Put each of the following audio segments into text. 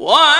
What?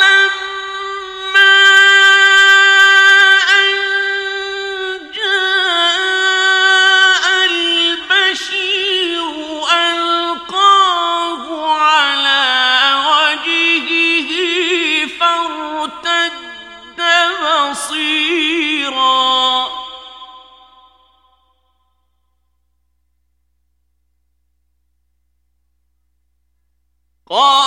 بصيرا قال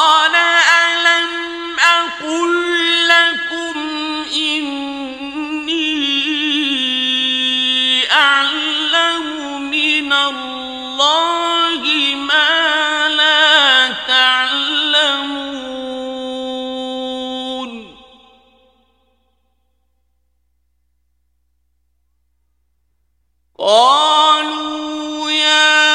قالوا يا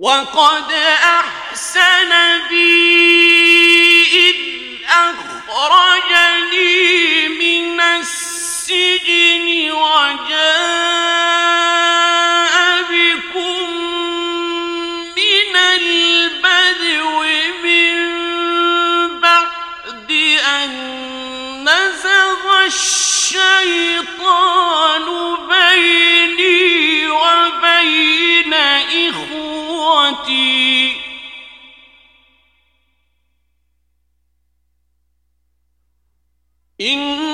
وقد أحسن بي إذ أخرجني من السجن وجاء بكم من البدو من بعد أن نزغ الشيطان بيني وبين إخواني إن